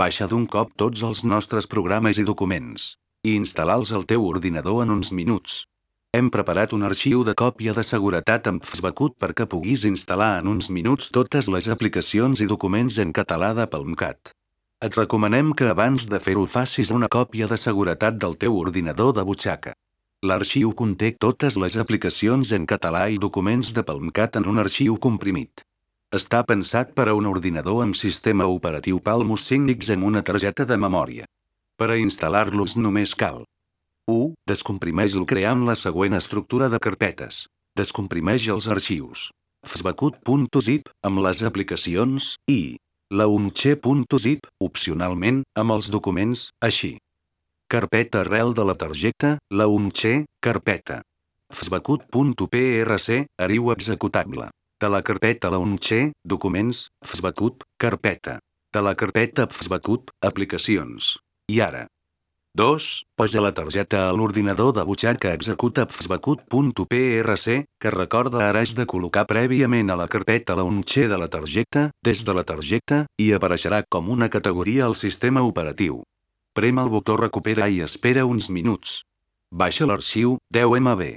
Baixa d'un cop tots els nostres programes i documents. I instal·lar-los al teu ordinador en uns minuts. Hem preparat un arxiu de còpia de seguretat amb FSBacut perquè puguis instal·lar en uns minuts totes les aplicacions i documents en català de Palmcat. Et recomanem que abans de fer-ho facis una còpia de seguretat del teu ordinador de butxaca. L'arxiu conté totes les aplicacions en català i documents de Palmcat en un arxiu comprimit. Està pensat per a un ordinador amb sistema operatiu Palmus 5X amb una targeta de memòria. Per a instal·lar-los només cal 1. Descomprimeix-lo creant la següent estructura de carpetes. Descomprimeix els arxius. fsbacut.zip, amb les aplicacions, i la umche.zip, opcionalment, amb els documents, així. Carpeta arrel de la targeta, la umche, carpeta. fsbacut.prc, ariu executable. De la carpeta Launcher, documents, FSBacut, carpeta. De la carpeta FSBacut, aplicacions. I ara. 2. Posa la targeta a l'ordinador de butxaca executa fsbacut.prc, que recorda ara has de col·locar prèviament a la carpeta Launcher de la targeta, des de la targeta, i apareixerà com una categoria al sistema operatiu. Prem el botó recupera i espera uns minuts. Baixa l'arxiu, 10 MB.